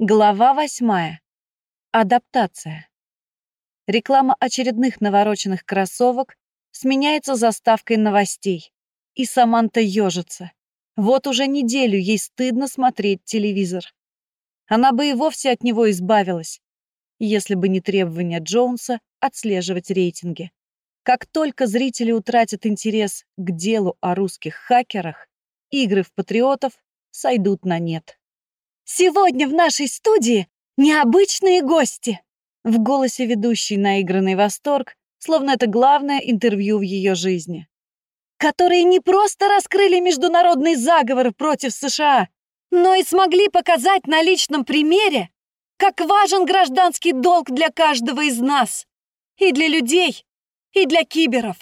Глава восьмая. Адаптация. Реклама очередных навороченных кроссовок сменяется заставкой новостей. И Саманта ежится. Вот уже неделю ей стыдно смотреть телевизор. Она бы и вовсе от него избавилась, если бы не требование Джонса отслеживать рейтинги. Как только зрители утратят интерес к делу о русских хакерах, игры в патриотов сойдут на нет. Сегодня в нашей студии необычные гости!» В голосе ведущей наигранный восторг, словно это главное интервью в ее жизни. «Которые не просто раскрыли международный заговор против США, но и смогли показать на личном примере, как важен гражданский долг для каждого из нас. И для людей, и для киберов.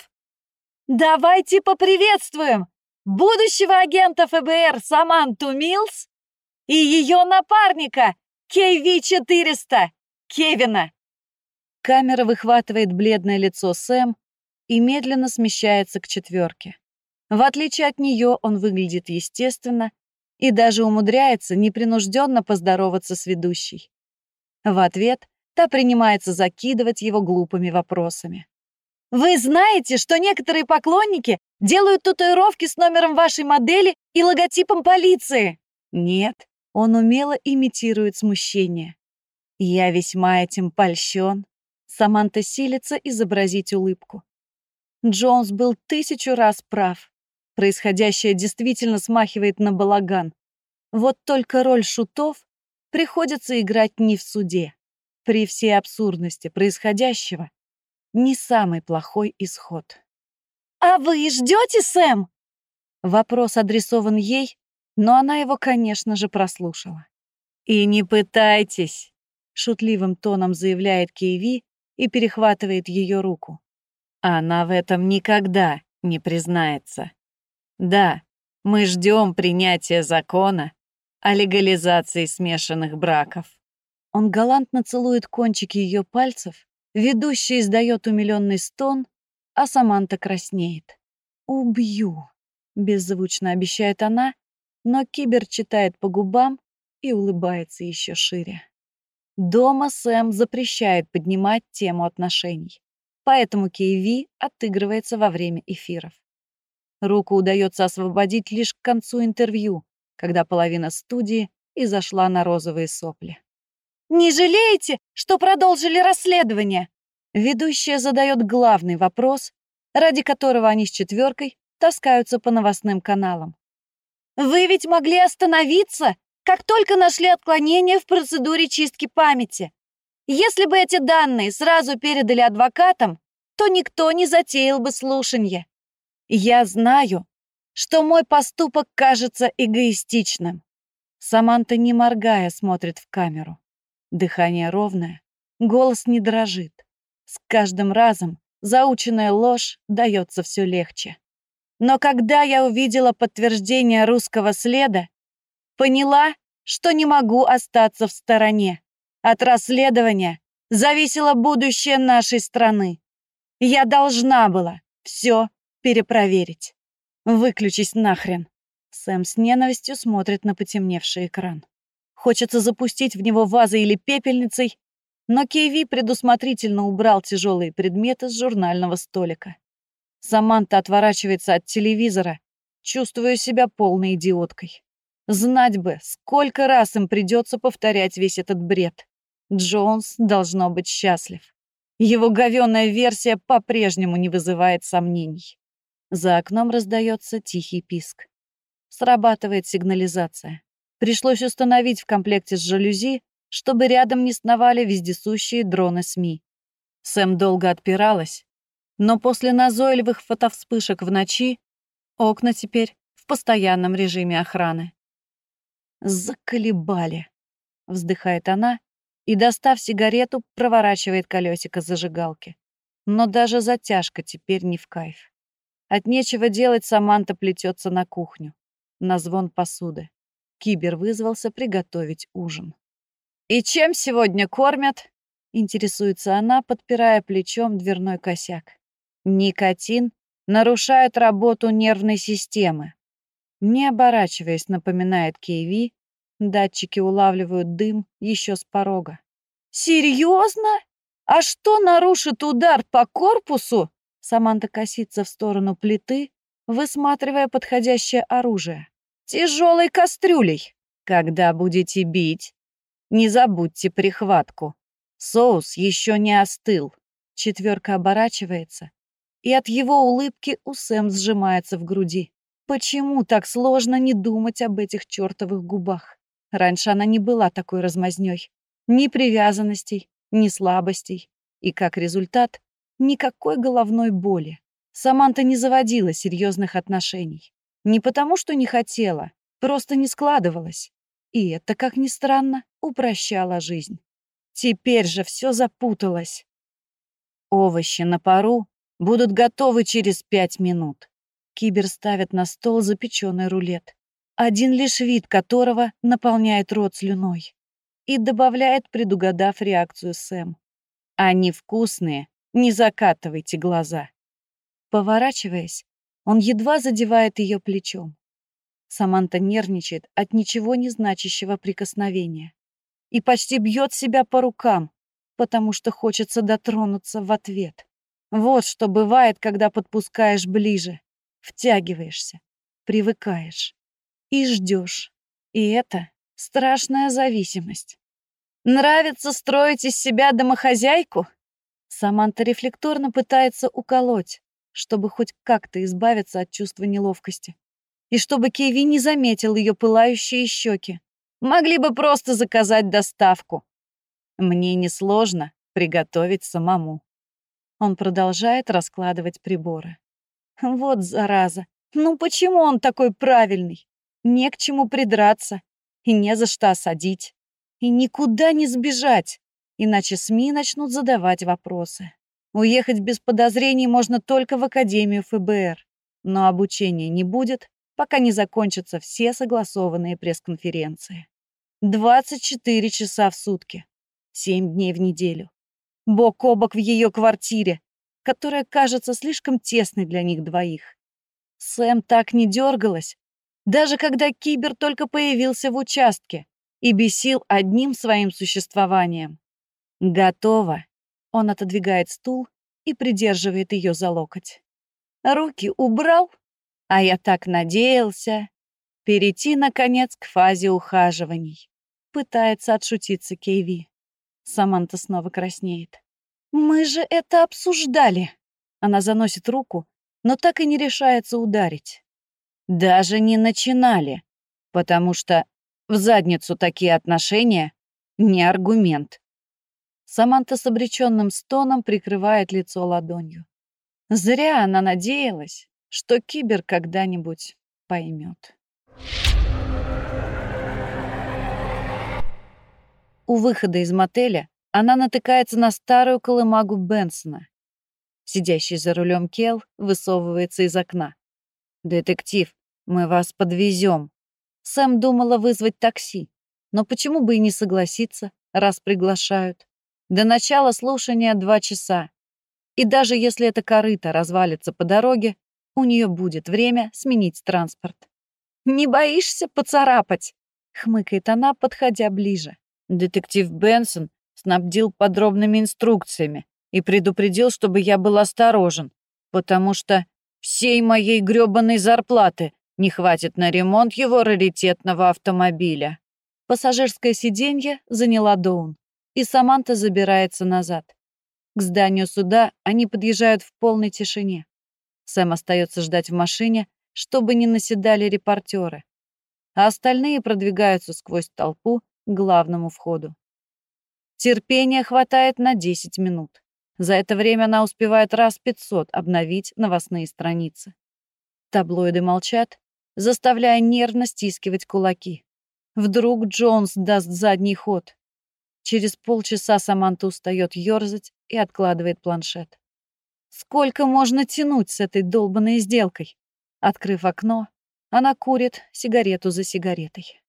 Давайте поприветствуем будущего агента ФБР Саманту Милс и ее напарника, KV-400, Кевина. Камера выхватывает бледное лицо Сэм и медленно смещается к четверке. В отличие от нее он выглядит естественно и даже умудряется непринужденно поздороваться с ведущей. В ответ та принимается закидывать его глупыми вопросами. «Вы знаете, что некоторые поклонники делают татуировки с номером вашей модели и логотипом полиции?» «Нет, он умело имитирует смущение. Я весьма этим польщен. Саманта силится изобразить улыбку. Джонс был тысячу раз прав. Происходящее действительно смахивает на балаган. Вот только роль шутов приходится играть не в суде. При всей абсурдности происходящего не самый плохой исход. «А вы ждете, Сэм?» Вопрос адресован ей, но она его, конечно же, прослушала. «И не пытайтесь!» — шутливым тоном заявляет Кейви и перехватывает ее руку. Она в этом никогда не признается. Да, мы ждем принятия закона о легализации смешанных браков. Он галантно целует кончики ее пальцев, ведущий издает умиленный стон, а Саманта краснеет. «Убью», — беззвучно обещает она но Кибер читает по губам и улыбается еще шире. Дома Сэм запрещает поднимать тему отношений, поэтому Кейви отыгрывается во время эфиров. Руку удается освободить лишь к концу интервью, когда половина студии изошла на розовые сопли. «Не жалеете, что продолжили расследование?» Ведущая задает главный вопрос, ради которого они с четверкой таскаются по новостным каналам. Вы ведь могли остановиться, как только нашли отклонение в процедуре чистки памяти. Если бы эти данные сразу передали адвокатам, то никто не затеял бы слушанье. Я знаю, что мой поступок кажется эгоистичным. Саманта, не моргая, смотрит в камеру. Дыхание ровное, голос не дрожит. С каждым разом заученная ложь дается все легче. Но когда я увидела подтверждение русского следа, поняла, что не могу остаться в стороне. От расследования зависело будущее нашей страны. Я должна была все перепроверить. Выключись нахрен. Сэм с ненавистью смотрит на потемневший экран. Хочется запустить в него вазой или пепельницей, но Кейви предусмотрительно убрал тяжелые предметы с журнального столика. Саманта отворачивается от телевизора, чувствуя себя полной идиоткой. Знать бы, сколько раз им придется повторять весь этот бред. Джонс должно быть счастлив. Его говёная версия по-прежнему не вызывает сомнений. За окном раздается тихий писк. Срабатывает сигнализация. Пришлось установить в комплекте с жалюзи, чтобы рядом не сновали вездесущие дроны СМИ. Сэм долго отпиралась, но после назойливых фотовспышек в ночи окна теперь в постоянном режиме охраны. «Заколебали!» — вздыхает она и, достав сигарету, проворачивает колесико зажигалки. Но даже затяжка теперь не в кайф. От нечего делать Саманта плетется на кухню, на звон посуды. Кибер вызвался приготовить ужин. «И чем сегодня кормят?» — интересуется она, подпирая плечом дверной косяк. Никотин нарушает работу нервной системы. Не оборачиваясь, напоминает Кейви Датчики улавливают дым еще с порога. «Серьезно? А что нарушит удар по корпусу?» Саманта косится в сторону плиты, высматривая подходящее оружие. «Тяжелой кастрюлей. Когда будете бить, не забудьте прихватку. Соус еще не остыл». Четверка оборачивается, и от его улыбки у Сэм сжимается в груди. Почему так сложно не думать об этих чертовых губах? Раньше она не была такой размазнёй. Ни привязанностей, ни слабостей. И как результат, никакой головной боли. Саманта не заводила серьезных отношений. Не потому, что не хотела, просто не складывалось. И это, как ни странно, упрощало жизнь. Теперь же все запуталось. Овощи на пару будут готовы через пять минут. Кибер ставит на стол запеченный рулет, один лишь вид которого наполняет рот слюной, и добавляет, предугадав реакцию Сэм. «Они вкусные, не закатывайте глаза». Поворачиваясь, он едва задевает ее плечом. Саманта нервничает от ничего не значащего прикосновения и почти бьет себя по рукам, потому что хочется дотронуться в ответ. Вот что бывает, когда подпускаешь ближе. Втягиваешься, привыкаешь и ждешь. И это страшная зависимость. Нравится строить из себя домохозяйку? Саманта рефлекторно пытается уколоть, чтобы хоть как-то избавиться от чувства неловкости. И чтобы Киви не заметил ее пылающие щеки. Могли бы просто заказать доставку. Мне несложно приготовить самому. Он продолжает раскладывать приборы. Вот зараза. Ну почему он такой правильный? Не к чему придраться. И не за что осадить. И никуда не сбежать. Иначе СМИ начнут задавать вопросы. Уехать без подозрений можно только в Академию ФБР. Но обучения не будет, пока не закончатся все согласованные пресс-конференции. 24 часа в сутки. 7 дней в неделю. Бок о бок в ее квартире, которая кажется слишком тесной для них двоих. Сэм так не дергалась, даже когда Кибер только появился в участке и бесил одним своим существованием. «Готово!» Он отодвигает стул и придерживает ее за локоть. Руки убрал, а я так надеялся перейти, наконец, к фазе ухаживаний. Пытается отшутиться Кейви. Саманта снова краснеет. «Мы же это обсуждали!» Она заносит руку, но так и не решается ударить. «Даже не начинали, потому что в задницу такие отношения — не аргумент». Саманта с обреченным стоном прикрывает лицо ладонью. Зря она надеялась, что Кибер когда-нибудь поймет. У выхода из мотеля она натыкается на старую колымагу Бенсона. Сидящий за рулем Кел высовывается из окна. «Детектив, мы вас подвезем». Сэм думала вызвать такси, но почему бы и не согласиться, раз приглашают. До начала слушания два часа. И даже если эта корыта развалится по дороге, у нее будет время сменить транспорт. «Не боишься поцарапать?» — хмыкает она, подходя ближе. Детектив Бенсон снабдил подробными инструкциями и предупредил, чтобы я был осторожен, потому что всей моей грёбаной зарплаты не хватит на ремонт его раритетного автомобиля. Пассажирское сиденье заняла Доун, и Саманта забирается назад. К зданию суда они подъезжают в полной тишине. Сэм остается ждать в машине, чтобы не наседали репортеры, а остальные продвигаются сквозь толпу главному входу. Терпения хватает на 10 минут. За это время она успевает раз 500 обновить новостные страницы. Таблоиды молчат, заставляя нервно стискивать кулаки. Вдруг Джонс даст задний ход. Через полчаса Саманта устает ёрзать и откладывает планшет. Сколько можно тянуть с этой долбанной сделкой? Открыв окно, она курит сигарету за сигаретой.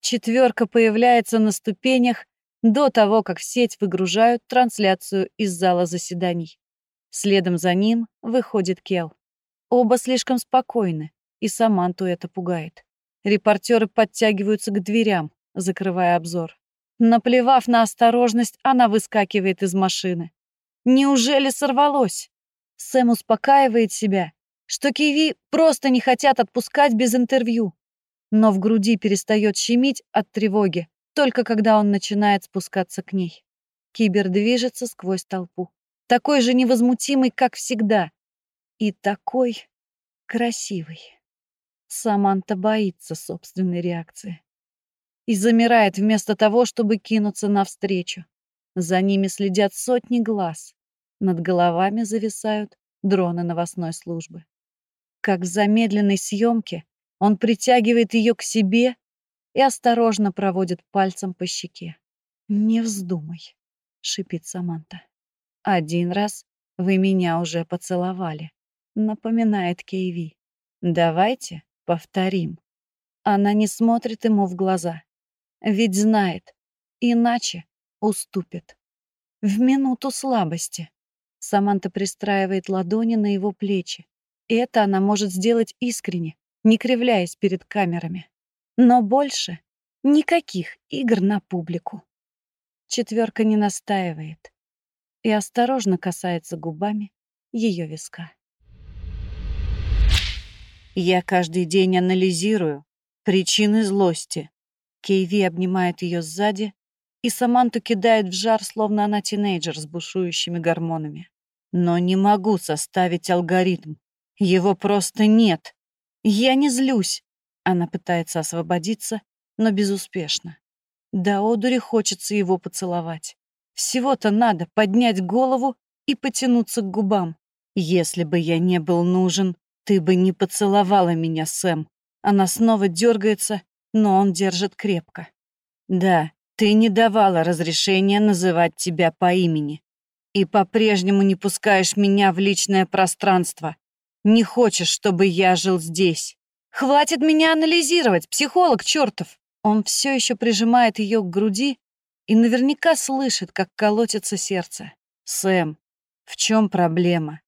Четверка появляется на ступенях до того, как в сеть выгружают трансляцию из зала заседаний. Следом за ним выходит Кел. Оба слишком спокойны, и Саманту это пугает. Репортеры подтягиваются к дверям, закрывая обзор. Наплевав на осторожность, она выскакивает из машины. Неужели сорвалось? Сэм успокаивает себя, что Киви просто не хотят отпускать без интервью. Но в груди перестает щемить от тревоги, только когда он начинает спускаться к ней. Кибер движется сквозь толпу. Такой же невозмутимый, как всегда. И такой красивый. Саманта боится собственной реакции. И замирает вместо того, чтобы кинуться навстречу. За ними следят сотни глаз. Над головами зависают дроны новостной службы. Как в замедленной съемке он притягивает ее к себе и осторожно проводит пальцем по щеке. «Не вздумай», — шипит Саманта. «Один раз вы меня уже поцеловали», — напоминает Кейви. «Давайте повторим». Она не смотрит ему в глаза, ведь знает, иначе уступит. В минуту слабости Саманта пристраивает ладони на его плечи. Это она может сделать искренне, не кривляясь перед камерами. Но больше никаких игр на публику. Четверка не настаивает и осторожно касается губами ее виска. Я каждый день анализирую причины злости. Кейви обнимает ее сзади, и Саманту кидает в жар, словно она тинейджер с бушующими гормонами. Но не могу составить алгоритм. Его просто нет. Я не злюсь. Она пытается освободиться, но безуспешно. До одури хочется его поцеловать. Всего-то надо поднять голову и потянуться к губам. Если бы я не был нужен, ты бы не поцеловала меня, Сэм. Она снова дергается, но он держит крепко. Да, ты не давала разрешения называть тебя по имени. И по-прежнему не пускаешь меня в личное пространство. Не хочешь, чтобы я жил здесь. Хватит меня анализировать, психолог чертов. Он все еще прижимает ее к груди и наверняка слышит, как колотится сердце. Сэм, в чем проблема?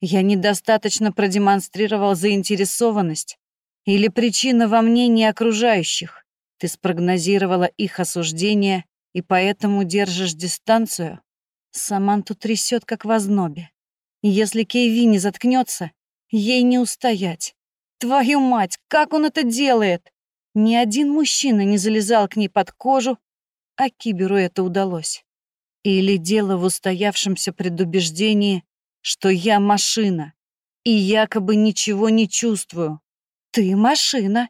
Я недостаточно продемонстрировал заинтересованность или причина во мнении окружающих? Ты спрогнозировала их осуждение и поэтому держишь дистанцию? Саманту трясет, как в ознобе. Если Кейви не заткнется, ей не устоять. Твою мать, как он это делает? Ни один мужчина не залезал к ней под кожу, а Киберу это удалось. Или дело в устоявшемся предубеждении, что я машина, и якобы ничего не чувствую. Ты машина.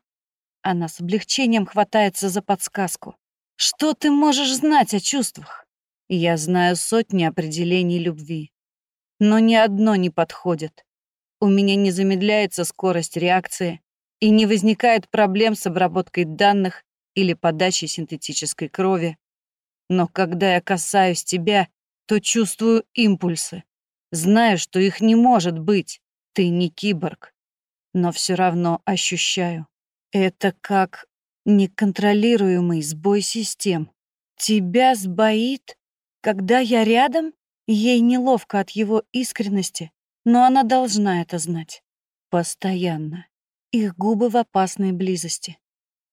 Она с облегчением хватается за подсказку. Что ты можешь знать о чувствах? Я знаю сотни определений любви, но ни одно не подходит. У меня не замедляется скорость реакции и не возникает проблем с обработкой данных или подачей синтетической крови. Но когда я касаюсь тебя, то чувствую импульсы. Знаю, что их не может быть. Ты не киборг. Но все равно ощущаю. Это как неконтролируемый сбой систем. Тебя сбоит когда я рядом, ей неловко от его искренности, но она должна это знать. Постоянно. Их губы в опасной близости.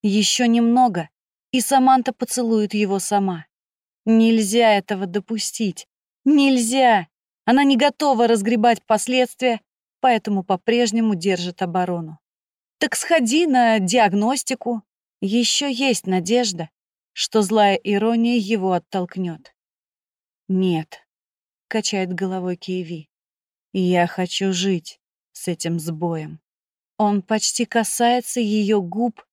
Еще немного, и Саманта поцелует его сама. Нельзя этого допустить. Нельзя! Она не готова разгребать последствия, поэтому по-прежнему держит оборону. Так сходи на диагностику. Еще есть надежда, что злая ирония его оттолкнет. «Нет», — качает головой Киеви. «Я хочу жить с этим сбоем». Он почти касается ее губ,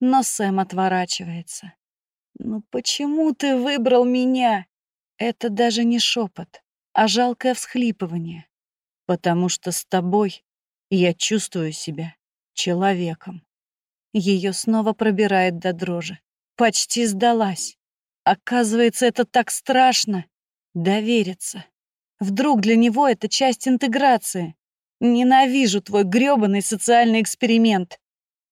но Сэм отворачивается. «Ну почему ты выбрал меня?» Это даже не шепот, а жалкое всхлипывание. «Потому что с тобой я чувствую себя человеком». Ее снова пробирает до дрожи. Почти сдалась. Оказывается, это так страшно. Довериться. Вдруг для него это часть интеграции. Ненавижу твой грёбаный социальный эксперимент.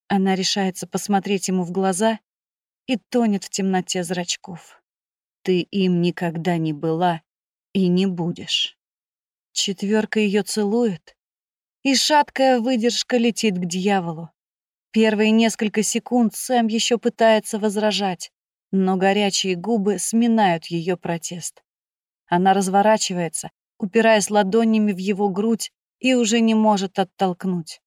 Она решается посмотреть ему в глаза и тонет в темноте зрачков. Ты им никогда не была и не будешь. Четверка ее целует, и шаткая выдержка летит к дьяволу. Первые несколько секунд Сэм еще пытается возражать, но горячие губы сминают ее протест. Она разворачивается, упираясь ладонями в его грудь и уже не может оттолкнуть.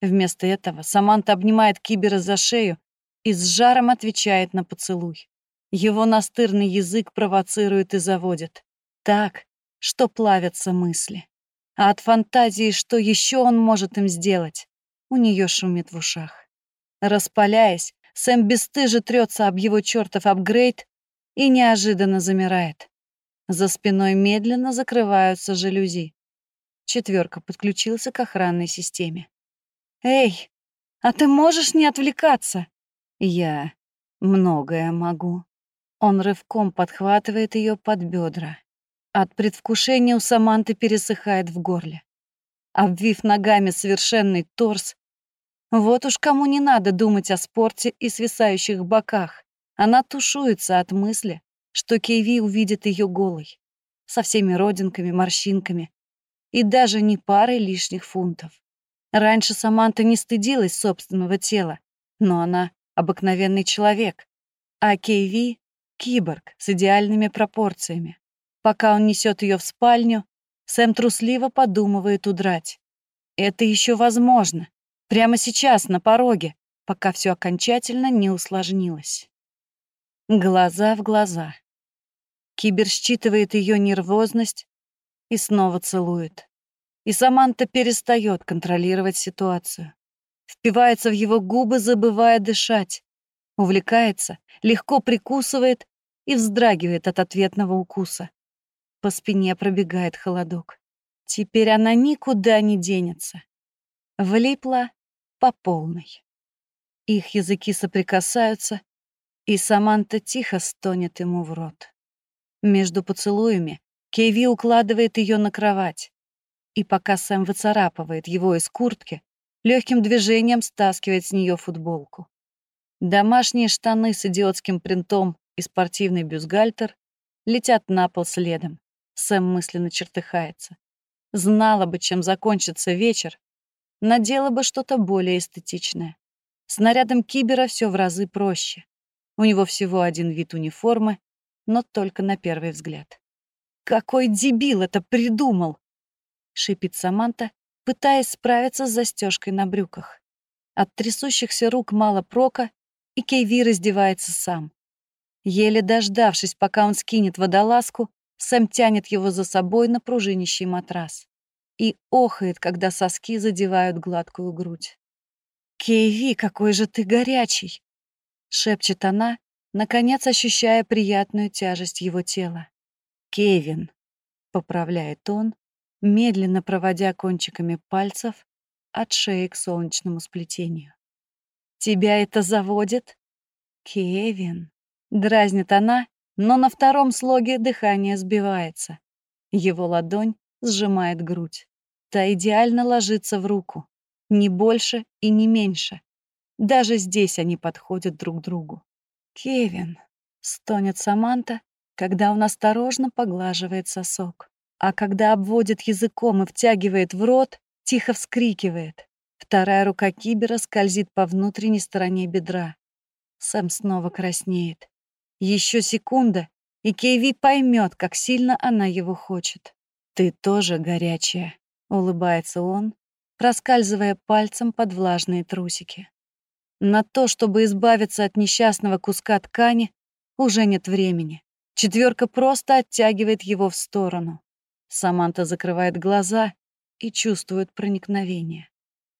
Вместо этого Саманта обнимает Кибера за шею и с жаром отвечает на поцелуй. Его настырный язык провоцирует и заводит. Так, что плавятся мысли. А от фантазии, что еще он может им сделать, у нее шумит в ушах. Распаляясь, Сэм бесстыже трется об его чертов апгрейд и неожиданно замирает. За спиной медленно закрываются жалюзи. Четверка подключился к охранной системе. «Эй, а ты можешь не отвлекаться?» «Я многое могу». Он рывком подхватывает ее под бедра. От предвкушения у Саманты пересыхает в горле. Обвив ногами совершенный торс, вот уж кому не надо думать о спорте и свисающих боках. Она тушуется от мысли, что Кейви увидит ее голой, со всеми родинками, морщинками и даже не парой лишних фунтов. Раньше Саманта не стыдилась собственного тела, но она обыкновенный человек, а Кейви — киборг с идеальными пропорциями. Пока он несет ее в спальню, Сэм трусливо подумывает удрать. Это еще возможно, Прямо сейчас, на пороге, пока все окончательно не усложнилось. Глаза в глаза. Кибер считывает ее нервозность и снова целует. И Саманта перестает контролировать ситуацию. Впивается в его губы, забывая дышать. Увлекается, легко прикусывает и вздрагивает от ответного укуса. По спине пробегает холодок. Теперь она никуда не денется. Влипла по полной. Их языки соприкасаются, и Саманта тихо стонет ему в рот. Между поцелуями Кейви укладывает ее на кровать, и пока Сэм выцарапывает его из куртки, легким движением стаскивает с нее футболку. Домашние штаны с идиотским принтом и спортивный бюстгальтер летят на пол следом. Сэм мысленно чертыхается. Знала бы, чем закончится вечер, надела бы что-то более эстетичное. С нарядом кибера все в разы проще. У него всего один вид униформы, но только на первый взгляд. «Какой дебил это придумал!» — шипит Саманта, пытаясь справиться с застежкой на брюках. От трясущихся рук мало прока, и Кейви раздевается сам. Еле дождавшись, пока он скинет водолазку, Сэм тянет его за собой на пружинищий матрас и охает, когда соски задевают гладкую грудь. «Кейви, какой же ты горячий!» — шепчет она, наконец ощущая приятную тяжесть его тела. «Кевин», — поправляет он, медленно проводя кончиками пальцев от шеи к солнечному сплетению. «Тебя это заводит?» «Кевин», — дразнит она, но на втором слоге дыхание сбивается. Его ладонь сжимает грудь. Та идеально ложится в руку. Ни больше и не меньше. Даже здесь они подходят друг другу. «Кевин», — стонет Саманта, когда он осторожно поглаживает сосок. А когда обводит языком и втягивает в рот, тихо вскрикивает. Вторая рука Кибера скользит по внутренней стороне бедра. Сэм снова краснеет. Еще секунда, и Кейви поймет, как сильно она его хочет. «Ты тоже горячая», Улыбается он, проскальзывая пальцем под влажные трусики. На то, чтобы избавиться от несчастного куска ткани, уже нет времени. Четверка просто оттягивает его в сторону. Саманта закрывает глаза и чувствует проникновение.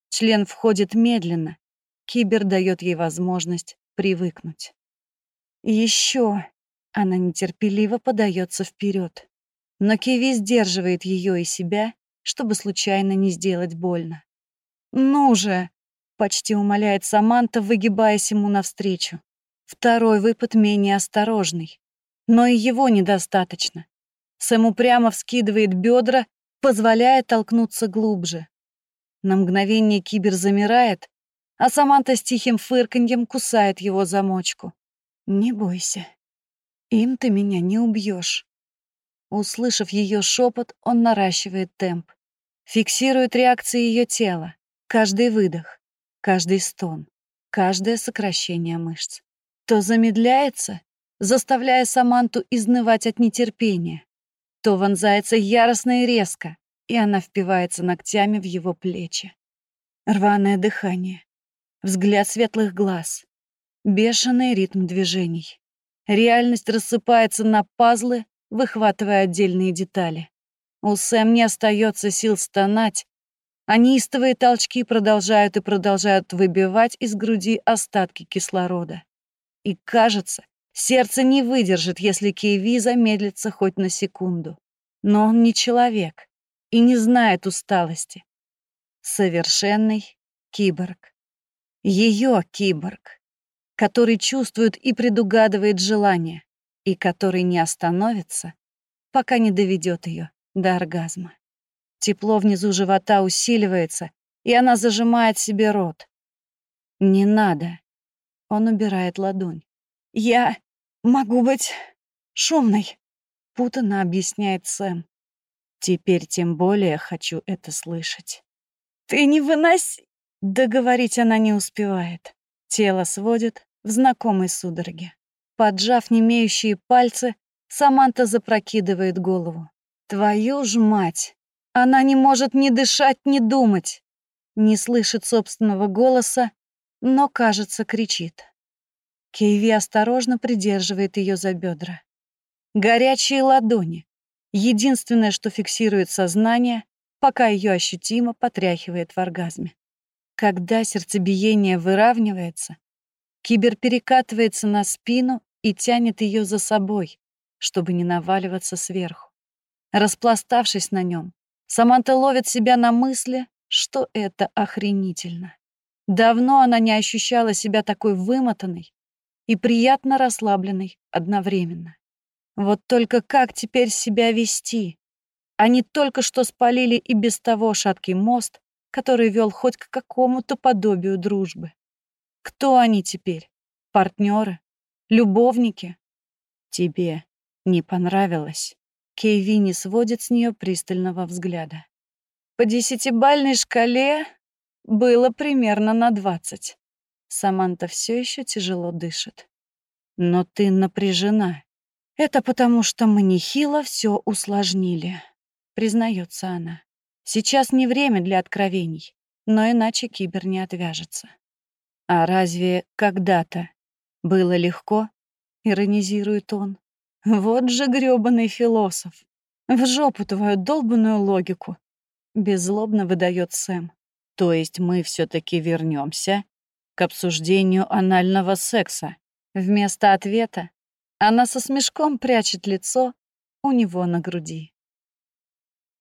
Член входит медленно. Кибер дает ей возможность привыкнуть. Еще она нетерпеливо подается вперед, но Киви сдерживает ее и себя чтобы случайно не сделать больно. «Ну же!» — почти умоляет Саманта, выгибаясь ему навстречу. Второй выпад менее осторожный. Но и его недостаточно. Сэм упрямо вскидывает бедра, позволяя толкнуться глубже. На мгновение кибер замирает, а Саманта с тихим фырканьем кусает его замочку. «Не бойся. Им ты меня не убьешь. Услышав ее шепот, он наращивает темп. Фиксирует реакции ее тела, каждый выдох. Каждый стон, каждое сокращение мышц. То замедляется, заставляя Саманту изнывать от нетерпения, то вонзается яростно и резко, и она впивается ногтями в его плечи. Рваное дыхание, взгляд светлых глаз, бешеный ритм движений. Реальность рассыпается на пазлы, выхватывая отдельные детали. У Сэм не остается сил стонать, а неистовые толчки продолжают и продолжают выбивать из груди остатки кислорода. И кажется, сердце не выдержит, если Кейви замедлится хоть на секунду. Но он не человек и не знает усталости. Совершенный киборг. Ее киборг, который чувствует и предугадывает желание, и который не остановится, пока не доведет ее до оргазма. Тепло внизу живота усиливается, и она зажимает себе рот. «Не надо». Он убирает ладонь. «Я могу быть шумной», — путанно объясняет Сэм. «Теперь тем более хочу это слышать». «Ты не выноси...» Договорить она не успевает. Тело сводит в знакомой судороге. Поджав немеющие пальцы, Саманта запрокидывает голову. Твою ж мать! Она не может ни дышать, ни думать. Не слышит собственного голоса, но, кажется, кричит. Кейви осторожно придерживает ее за бедра. Горячие ладони. Единственное, что фиксирует сознание, пока ее ощутимо потряхивает в оргазме. Когда сердцебиение выравнивается, кибер перекатывается на спину и тянет ее за собой, чтобы не наваливаться сверху. Распластавшись на нем, Саманта ловит себя на мысли, что это охренительно. Давно она не ощущала себя такой вымотанной и приятно расслабленной одновременно. Вот только как теперь себя вести? Они только что спалили и без того шаткий мост, который вел хоть к какому-то подобию дружбы. Кто они теперь? Партнеры? Любовники? Тебе не понравилось? Кейви не сводит с нее пристального взгляда. По десятибальной шкале было примерно на двадцать. Саманта все еще тяжело дышит. Но ты напряжена. Это потому, что мы нехило все усложнили, признается она. Сейчас не время для откровений, но иначе кибер не отвяжется. А разве когда-то было легко? Иронизирует он. Вот же грёбаный философ. В жопу твою долбанную логику. Беззлобно выдает Сэм. То есть мы все таки вернемся к обсуждению анального секса. Вместо ответа она со смешком прячет лицо у него на груди.